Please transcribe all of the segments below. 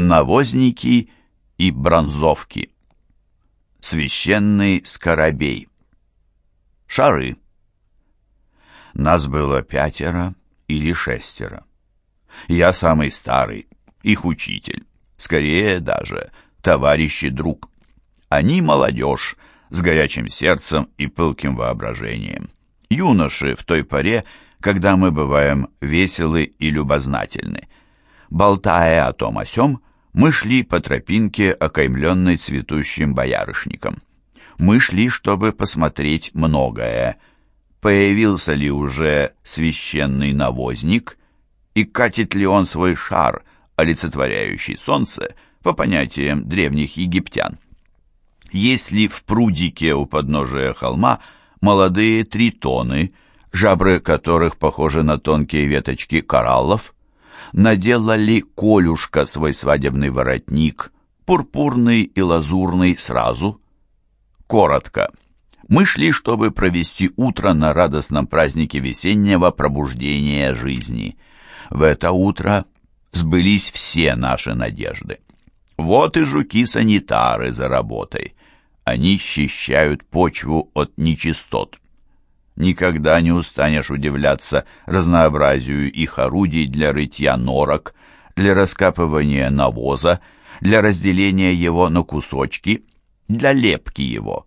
Навозники и бронзовки. Священный скоробей. Шары. Нас было пятеро или шестеро. Я самый старый, их учитель, скорее даже товарищ и друг. Они молодежь, с горячим сердцем и пылким воображением. Юноши в той поре, когда мы бываем веселы и любознательны. Болтая о том о сём, мы шли по тропинке, окаймленной цветущим боярышником. Мы шли, чтобы посмотреть многое. Появился ли уже священный навозник, и катит ли он свой шар, олицетворяющий солнце, по понятиям древних египтян. Если в прудике у подножия холма молодые тритоны, жабры которых похожи на тонкие веточки кораллов, надела ли Колюшка свой свадебный воротник, пурпурный и лазурный сразу? Коротко. Мы шли, чтобы провести утро на радостном празднике весеннего пробуждения жизни. В это утро сбылись все наши надежды. Вот и жуки-санитары за работой. Они счищают почву от нечистот. Никогда не устанешь удивляться разнообразию их орудий для рытья норок, для раскапывания навоза, для разделения его на кусочки, для лепки его.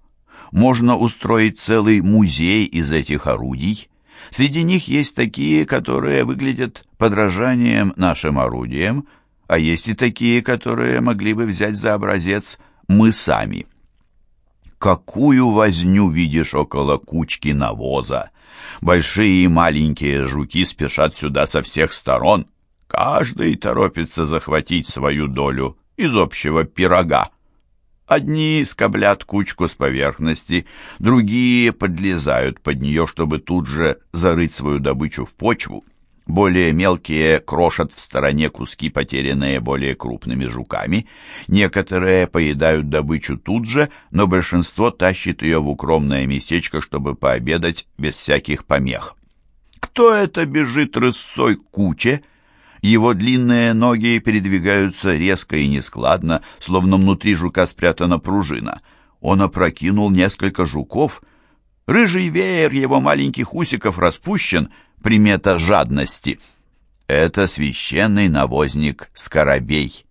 Можно устроить целый музей из этих орудий. Среди них есть такие, которые выглядят подражанием нашим орудиям, а есть и такие, которые могли бы взять за образец мы сами какую возню видишь около кучки навоза. Большие и маленькие жуки спешат сюда со всех сторон. Каждый торопится захватить свою долю из общего пирога. Одни скоблят кучку с поверхности, другие подлезают под нее, чтобы тут же зарыть свою добычу в почву. Более мелкие крошат в стороне куски, потерянные более крупными жуками. Некоторые поедают добычу тут же, но большинство тащит ее в укромное местечко, чтобы пообедать без всяких помех. Кто это бежит рысой куче? Его длинные ноги передвигаются резко и нескладно, словно внутри жука спрятана пружина. Он опрокинул несколько жуков. Рыжий веер его маленьких усиков распущен — примета жадности. Это священный навозник Скоробей.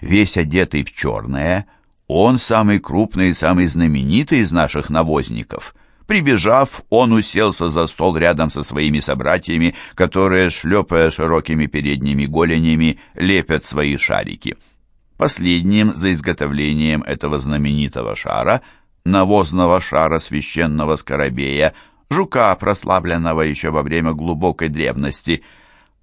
Весь одетый в черное, он самый крупный и самый знаменитый из наших навозников. Прибежав, он уселся за стол рядом со своими собратьями, которые, шлепая широкими передними голенями, лепят свои шарики. Последним за изготовлением этого знаменитого шара, навозного шара священного Скоробея, жука, прославленного еще во время глубокой древности.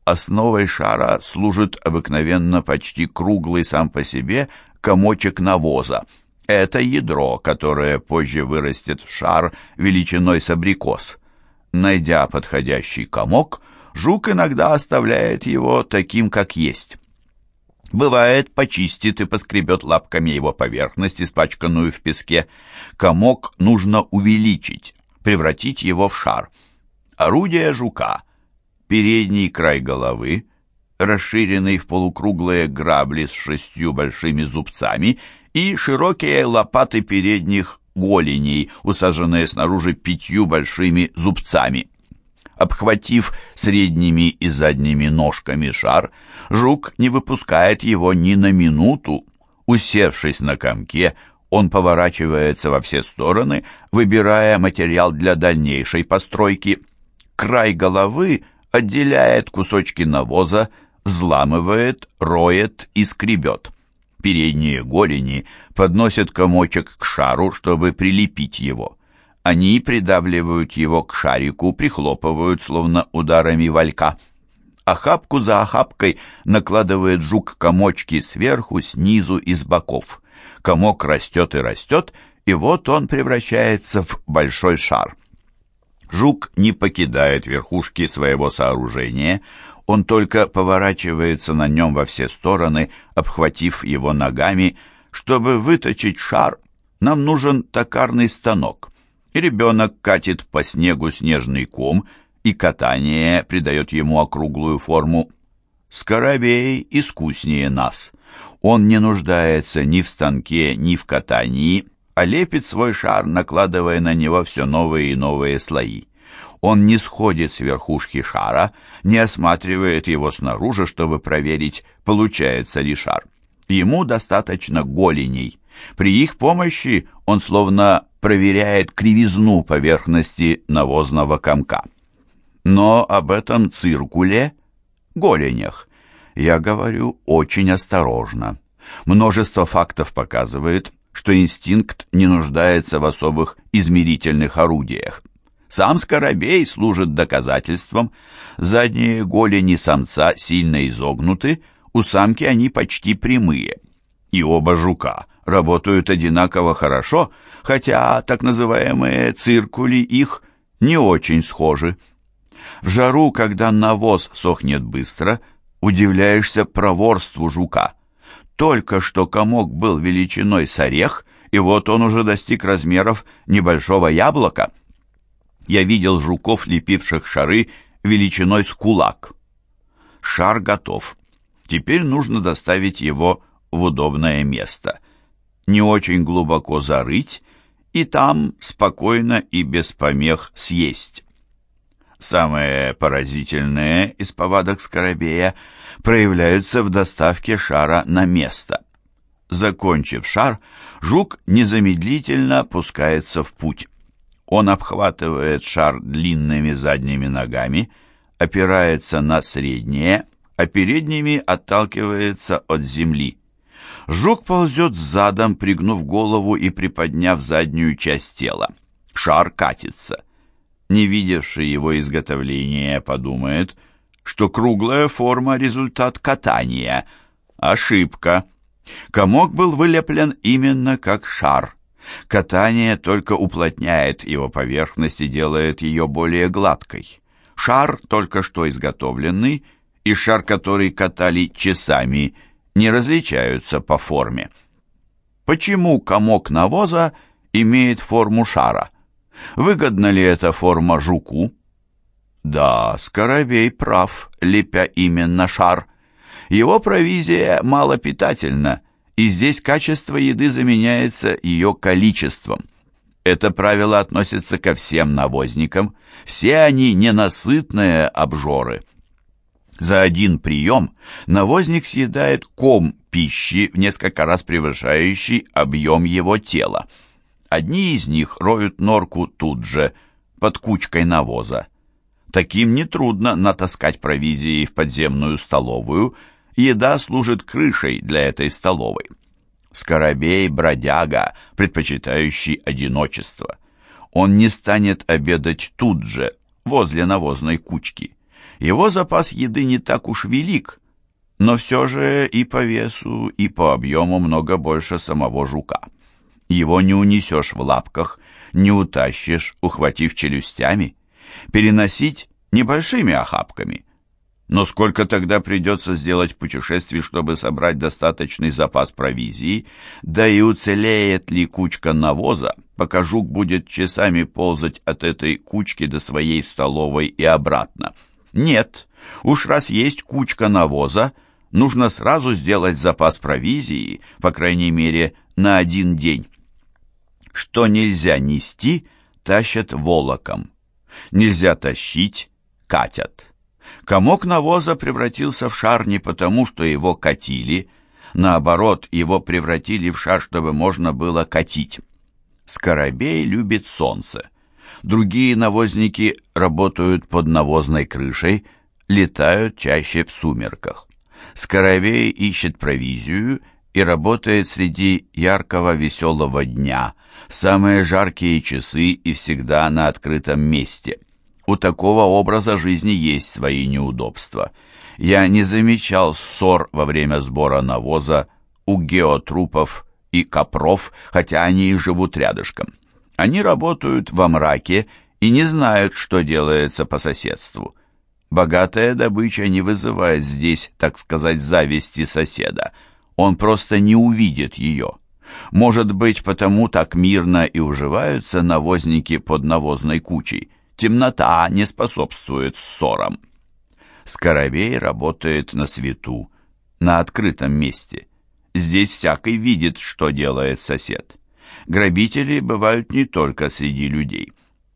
Основой шара служит обыкновенно почти круглый сам по себе комочек навоза. Это ядро, которое позже вырастет в шар величиной с абрикос. Найдя подходящий комок, жук иногда оставляет его таким, как есть. Бывает, почистит и поскребет лапками его поверхность, испачканную в песке. Комок нужно увеличить, превратить его в шар. Орудие жука. Передний край головы, расширенный в полукруглые грабли с шестью большими зубцами и широкие лопаты передних голеней, усаженные снаружи пятью большими зубцами. Обхватив средними и задними ножками шар, жук не выпускает его ни на минуту. Усевшись на комке, он поворачивается во все стороны, выбирая материал для дальнейшей постройки. Край головы отделяет кусочки навоза, взламывает, роет и скребет. Передние голени подносят комочек к шару, чтобы прилепить его. Они придавливают его к шарику, прихлопывают, словно ударами валька. Охапку за охапкой накладывает жук комочки сверху, снизу и с боков комок растет и растет, и вот он превращается в большой шар. Жук не покидает верхушки своего сооружения, он только поворачивается на нем во все стороны, обхватив его ногами. Чтобы выточить шар, нам нужен токарный станок. И ребенок катит по снегу снежный ком, и катание придает ему округлую форму. Скоробей искуснее нас. Он не нуждается ни в станке, ни в катании, а лепит свой шар, накладывая на него все новые и новые слои. Он не сходит с верхушки шара, не осматривает его снаружи, чтобы проверить, получается ли шар. Ему достаточно голеней. При их помощи он словно проверяет кривизну поверхности навозного комка. Но об этом циркуле, голенях, я говорю очень осторожно. Множество фактов показывает, что инстинкт не нуждается в особых измерительных орудиях. Сам скоробей служит доказательством. Задние голени самца сильно изогнуты, у самки они почти прямые. И оба жука работают одинаково хорошо, хотя так называемые циркули их не очень схожи. В жару, когда навоз сохнет быстро, удивляешься проворству жука. Только что комок был величиной с орех, и вот он уже достиг размеров небольшого яблока. Я видел жуков, лепивших шары величиной с кулак. Шар готов. Теперь нужно доставить его в удобное место. Не очень глубоко зарыть и там спокойно и без помех съесть. Самые поразительные из повадок скоробея проявляются в доставке шара на место. Закончив шар, жук незамедлительно пускается в путь. Он обхватывает шар длинными задними ногами, опирается на средние, а передними отталкивается от земли. Жук ползет задом, пригнув голову и приподняв заднюю часть тела. Шар катится. Не видевший его изготовления подумает, что круглая форма — результат катания. Ошибка. Комок был вылеплен именно как шар — Катание только уплотняет его поверхность и делает ее более гладкой. Шар, только что изготовленный, и шар, который катали часами, не различаются по форме. Почему комок навоза имеет форму шара? Выгодна ли эта форма жуку? Да, Скоробей прав, лепя именно шар. Его провизия малопитательна, и здесь качество еды заменяется ее количеством. Это правило относится ко всем навозникам, все они ненасытные обжоры. За один прием навозник съедает ком пищи, в несколько раз превышающий объем его тела. Одни из них роют норку тут же, под кучкой навоза. Таким нетрудно натаскать провизии в подземную столовую – еда служит крышей для этой столовой. Скоробей – бродяга, предпочитающий одиночество. Он не станет обедать тут же, возле навозной кучки. Его запас еды не так уж велик, но все же и по весу, и по объему много больше самого жука. Его не унесешь в лапках, не утащишь, ухватив челюстями. Переносить небольшими охапками – но сколько тогда придется сделать путешествий, чтобы собрать достаточный запас провизии, да и уцелеет ли кучка навоза, пока жук будет часами ползать от этой кучки до своей столовой и обратно? Нет, уж раз есть кучка навоза, нужно сразу сделать запас провизии, по крайней мере, на один день. Что нельзя нести, тащат волоком. Нельзя тащить, катят. Комок навоза превратился в шар не потому, что его катили, наоборот, его превратили в шар, чтобы можно было катить. Скоробей любит солнце. Другие навозники работают под навозной крышей, летают чаще в сумерках. Скоробей ищет провизию и работает среди яркого веселого дня, в самые жаркие часы и всегда на открытом месте – у такого образа жизни есть свои неудобства. Я не замечал ссор во время сбора навоза у геотрупов и копров, хотя они и живут рядышком. Они работают во мраке и не знают, что делается по соседству. Богатая добыча не вызывает здесь, так сказать, зависти соседа. Он просто не увидит ее. Может быть, потому так мирно и уживаются навозники под навозной кучей. Темнота не способствует ссорам. Скоробей работает на свету, на открытом месте. Здесь всякий видит, что делает сосед. Грабители бывают не только среди людей.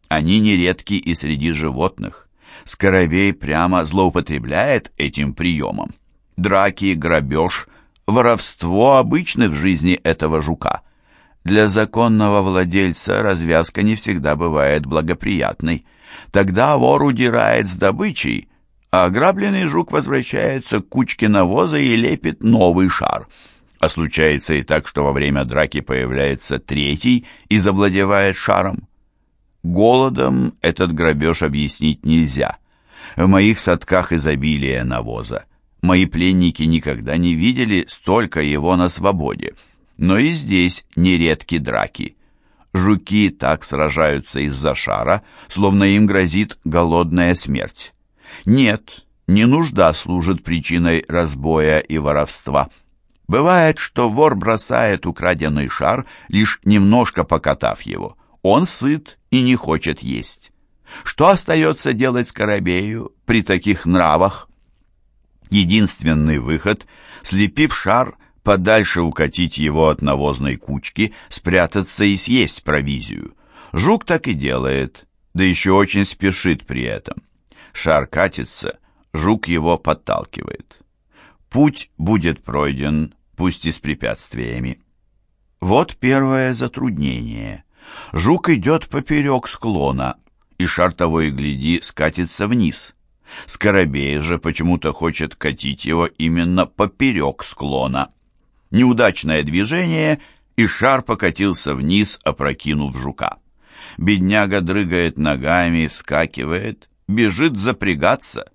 Они нередки и среди животных. Скоробей прямо злоупотребляет этим приемом. Драки, грабеж, воровство обычны в жизни этого жука. Для законного владельца развязка не всегда бывает благоприятной. Тогда вор удирает с добычей, а ограбленный жук возвращается к кучке навоза и лепит новый шар. А случается и так, что во время драки появляется третий и завладевает шаром. Голодом этот грабеж объяснить нельзя. В моих садках изобилие навоза. Мои пленники никогда не видели столько его на свободе. Но и здесь нередки драки. Жуки так сражаются из-за шара, словно им грозит голодная смерть. Нет, не нужда служит причиной разбоя и воровства. Бывает, что вор бросает украденный шар, лишь немножко покатав его. Он сыт и не хочет есть. Что остается делать Скоробею при таких нравах? Единственный выход — слепив шар, подальше укатить его от навозной кучки, спрятаться и съесть провизию. Жук так и делает, да еще очень спешит при этом. Шар катится, жук его подталкивает. Путь будет пройден, пусть и с препятствиями. Вот первое затруднение. Жук идет поперек склона, и шар того и гляди скатится вниз. Скоробей же почему-то хочет катить его именно поперек склона. Неудачное движение, и шар покатился вниз, опрокинув жука. Бедняга дрыгает ногами, вскакивает, бежит запрягаться.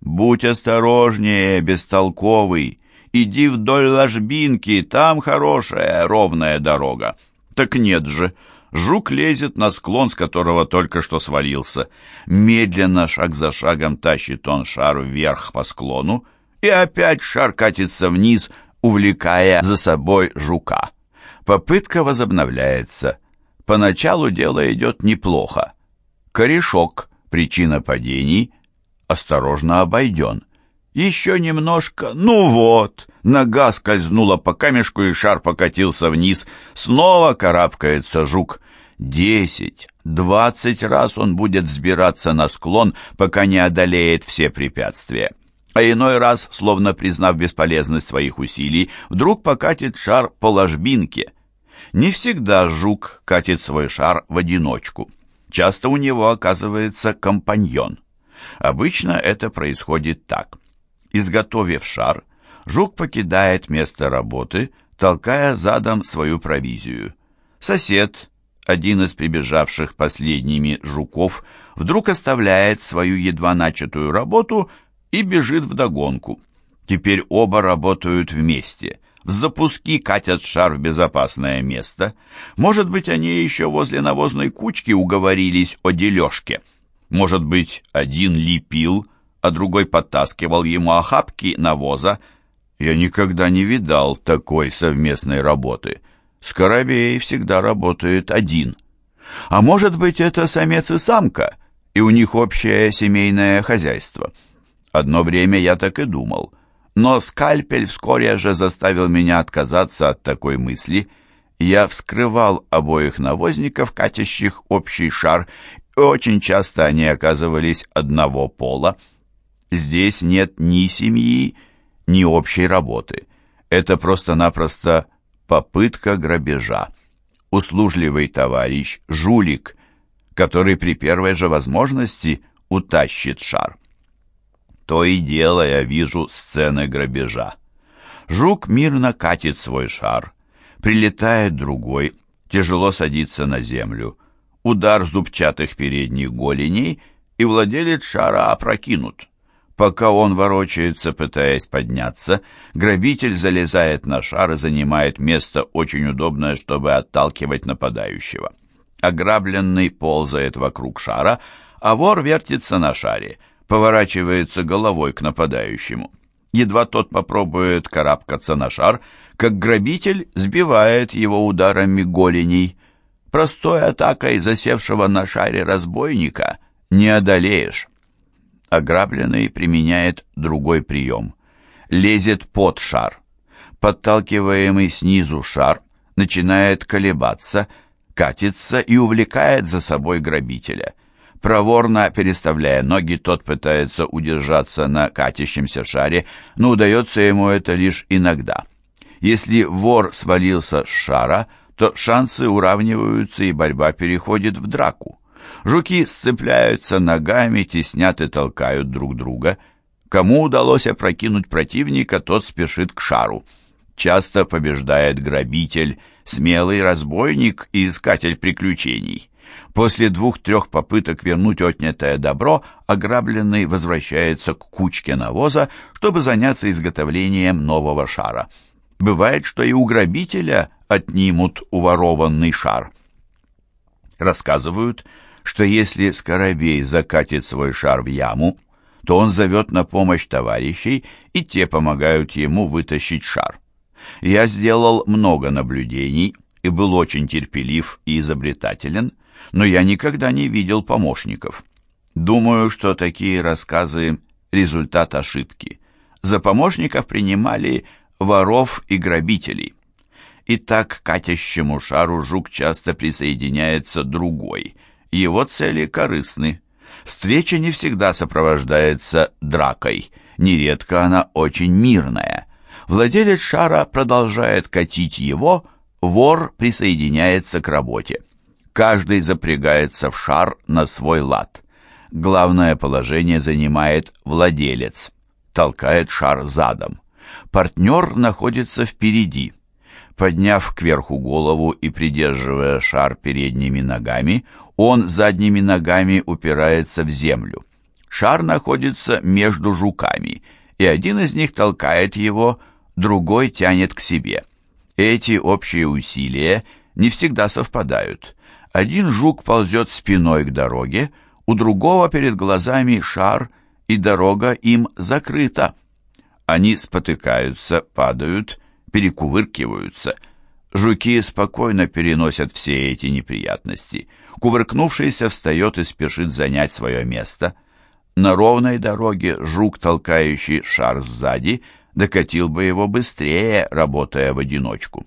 «Будь осторожнее, бестолковый! Иди вдоль ложбинки, там хорошая ровная дорога!» «Так нет же!» Жук лезет на склон, с которого только что свалился. Медленно, шаг за шагом, тащит он шар вверх по склону, и опять шар катится вниз, увлекая за собой жука. Попытка возобновляется. Поначалу дело идет неплохо. Корешок, причина падений, осторожно обойден. Еще немножко, ну вот, нога скользнула по камешку, и шар покатился вниз. Снова карабкается жук. Десять, двадцать раз он будет взбираться на склон, пока не одолеет все препятствия. А иной раз, словно признав бесполезность своих усилий, вдруг покатит шар по ложбинке. Не всегда жук катит свой шар в одиночку. Часто у него оказывается компаньон. Обычно это происходит так. Изготовив шар, жук покидает место работы, толкая задом свою провизию. Сосед, один из прибежавших последними жуков, вдруг оставляет свою едва начатую работу и бежит вдогонку. Теперь оба работают вместе. В запуски катят шар в безопасное место. Может быть, они еще возле навозной кучки уговорились о дележке. Может быть, один лепил, а другой подтаскивал ему охапки навоза. Я никогда не видал такой совместной работы. Скоробей всегда работает один. А может быть, это самец и самка, и у них общее семейное хозяйство. Одно время я так и думал. Но скальпель вскоре же заставил меня отказаться от такой мысли. Я вскрывал обоих навозников, катящих общий шар, и очень часто они оказывались одного пола. Здесь нет ни семьи, ни общей работы. Это просто-напросто попытка грабежа. Услужливый товарищ, жулик, который при первой же возможности утащит шар. То и дело я вижу сцены грабежа. Жук мирно катит свой шар, прилетает другой, тяжело садится на землю. Удар зубчатых передних голеней, и владелец шара опрокинут. Пока он ворочается, пытаясь подняться, грабитель залезает на шар и занимает место очень удобное, чтобы отталкивать нападающего. Ограбленный ползает вокруг шара, а вор вертится на шаре, поворачивается головой к нападающему. Едва тот попробует карабкаться на шар, как грабитель сбивает его ударами голеней. Простой атакой засевшего на шаре разбойника не одолеешь ограбленный применяет другой прием. Лезет под шар. Подталкиваемый снизу шар начинает колебаться, катится и увлекает за собой грабителя. Проворно переставляя ноги, тот пытается удержаться на катящемся шаре, но удается ему это лишь иногда. Если вор свалился с шара, то шансы уравниваются и борьба переходит в драку. Жуки сцепляются ногами, теснят и толкают друг друга. Кому удалось опрокинуть противника, тот спешит к шару. Часто побеждает грабитель, смелый разбойник и искатель приключений. После двух-трех попыток вернуть отнятое добро, ограбленный возвращается к кучке навоза, чтобы заняться изготовлением нового шара. Бывает, что и у грабителя отнимут уворованный шар. Рассказывают, что если Скоробей закатит свой шар в яму, то он зовет на помощь товарищей, и те помогают ему вытащить шар. Я сделал много наблюдений и был очень терпелив и изобретателен, но я никогда не видел помощников. Думаю, что такие рассказы – результат ошибки. За помощников принимали воров и грабителей. И так к катящему шару жук часто присоединяется другой. Его цели корыстны. Встреча не всегда сопровождается дракой. Нередко она очень мирная. Владелец шара продолжает катить его, вор присоединяется к работе. Каждый запрягается в шар на свой лад. Главное положение занимает владелец, толкает шар задом. Партнер находится впереди. Подняв кверху голову и придерживая шар передними ногами, он задними ногами упирается в землю. Шар находится между жуками, и один из них толкает его, другой тянет к себе. Эти общие усилия не всегда совпадают. Один жук ползет спиной к дороге, у другого перед глазами шар, и дорога им закрыта. Они спотыкаются, падают, перекувыркиваются. Жуки спокойно переносят все эти неприятности. Кувыркнувшийся встает и спешит занять свое место. На ровной дороге жук, толкающий шар сзади, докатил бы его быстрее, работая в одиночку.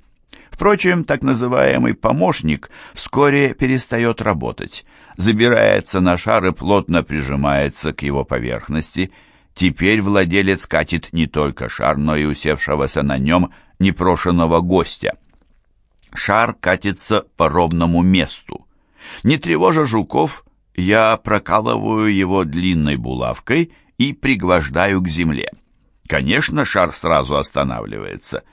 Впрочем, так называемый помощник вскоре перестает работать, забирается на шар и плотно прижимается к его поверхности. Теперь владелец катит не только шар, но и усевшегося на нем непрошенного гостя. Шар катится по ровному месту. Не тревожа жуков, я прокалываю его длинной булавкой и пригвождаю к земле. Конечно, шар сразу останавливается.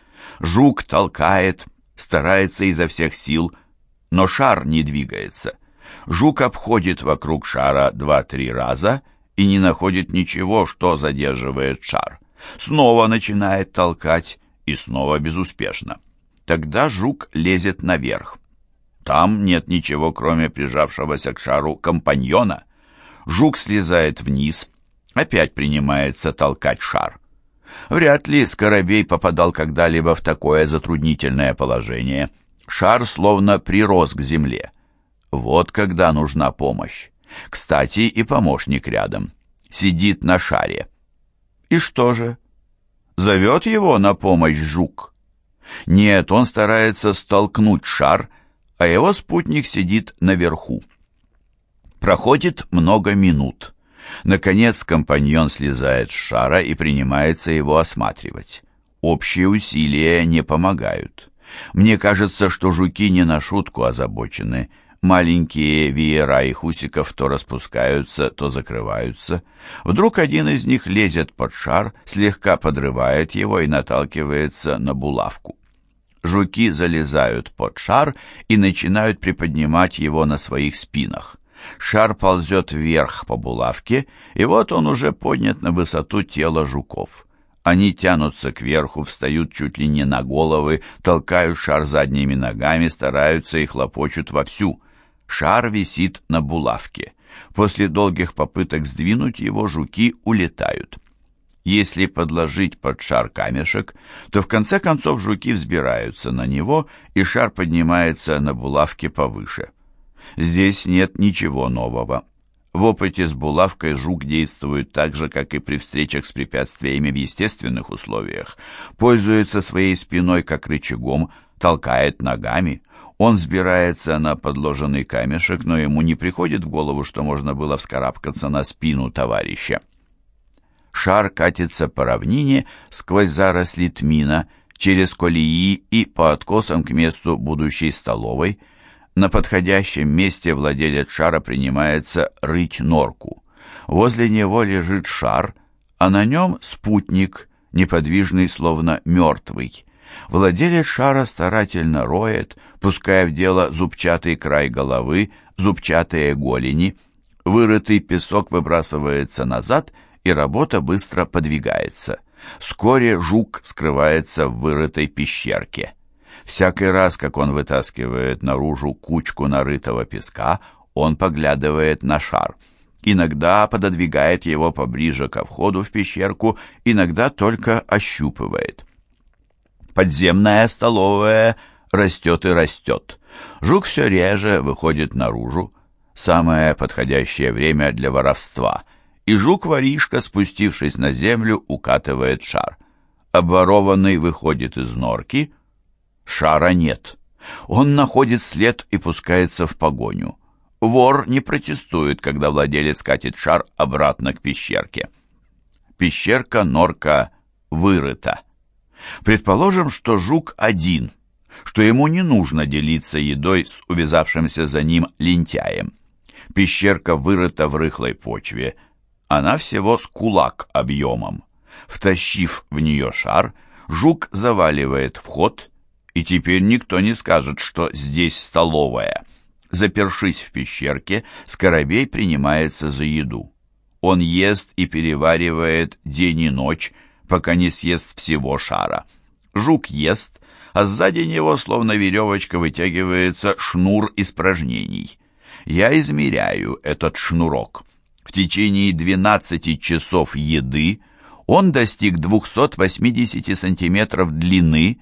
Жук толкает, старается изо всех сил, но шар не двигается. Жук обходит вокруг шара два-три раза и не находит ничего, что задерживает шар. Снова начинает толкать и снова безуспешно. Тогда жук лезет наверх. Там нет ничего, кроме прижавшегося к шару компаньона. Жук слезает вниз, опять принимается толкать шар. Вряд ли Скоробей попадал когда-либо в такое затруднительное положение. Шар словно прирос к земле. Вот когда нужна помощь. Кстати, и помощник рядом. Сидит на шаре. И что же? Зовет его на помощь жук? Нет, он старается столкнуть шар, а его спутник сидит наверху. Проходит много минут. Наконец компаньон слезает с шара и принимается его осматривать. Общие усилия не помогают. Мне кажется, что жуки не на шутку озабочены. Маленькие веера их усиков то распускаются, то закрываются. Вдруг один из них лезет под шар, слегка подрывает его и наталкивается на булавку. Жуки залезают под шар и начинают приподнимать его на своих спинах. Шар ползет вверх по булавке, и вот он уже поднят на высоту тела жуков. Они тянутся кверху, встают чуть ли не на головы, толкают шар задними ногами, стараются и хлопочут вовсю. Шар висит на булавке. После долгих попыток сдвинуть его, жуки улетают. Если подложить под шар камешек, то в конце концов жуки взбираются на него, и шар поднимается на булавке повыше. Здесь нет ничего нового. В опыте с булавкой жук действует так же, как и при встречах с препятствиями в естественных условиях. Пользуется своей спиной как рычагом, толкает ногами. Он взбирается на подложенный камешек, но ему не приходит в голову, что можно было вскарабкаться на спину товарища. Шар катится по равнине сквозь заросли тмина, через колеи и по откосам к месту будущей столовой – на подходящем месте владелец шара принимается рыть норку. Возле него лежит шар, а на нем спутник, неподвижный, словно мертвый. Владелец шара старательно роет, пуская в дело зубчатый край головы, зубчатые голени. Вырытый песок выбрасывается назад, и работа быстро подвигается. Вскоре жук скрывается в вырытой пещерке. Всякий раз, как он вытаскивает наружу кучку нарытого песка, он поглядывает на шар. Иногда пододвигает его поближе ко входу в пещерку, иногда только ощупывает. Подземная столовая растет и растет. Жук все реже выходит наружу. Самое подходящее время для воровства. И жук-воришка, спустившись на землю, укатывает шар. Обворованный выходит из норки — Шара нет. Он находит след и пускается в погоню. Вор не протестует, когда владелец катит шар обратно к пещерке. Пещерка-норка вырыта. Предположим, что жук один, что ему не нужно делиться едой с увязавшимся за ним лентяем. Пещерка вырыта в рыхлой почве. Она всего с кулак объемом. Втащив в нее шар, жук заваливает вход и теперь никто не скажет, что здесь столовая. Запершись в пещерке, Скоробей принимается за еду. Он ест и переваривает день и ночь, пока не съест всего шара. Жук ест, а сзади него, словно веревочка, вытягивается шнур испражнений. Я измеряю этот шнурок. В течение 12 часов еды он достиг 280 сантиметров длины,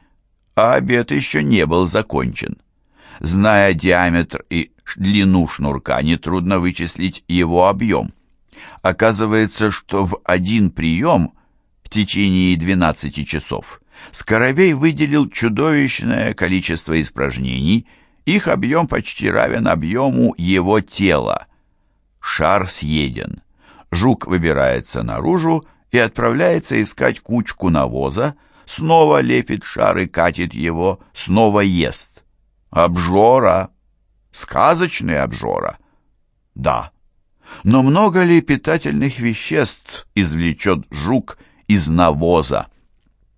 а обед еще не был закончен. Зная диаметр и длину шнурка, нетрудно вычислить его объем. Оказывается, что в один прием в течение 12 часов Скоробей выделил чудовищное количество испражнений, их объем почти равен объему его тела. Шар съеден. Жук выбирается наружу и отправляется искать кучку навоза, снова лепит шар и катит его, снова ест. Обжора. Сказочный обжора. Да. Но много ли питательных веществ извлечет жук из навоза?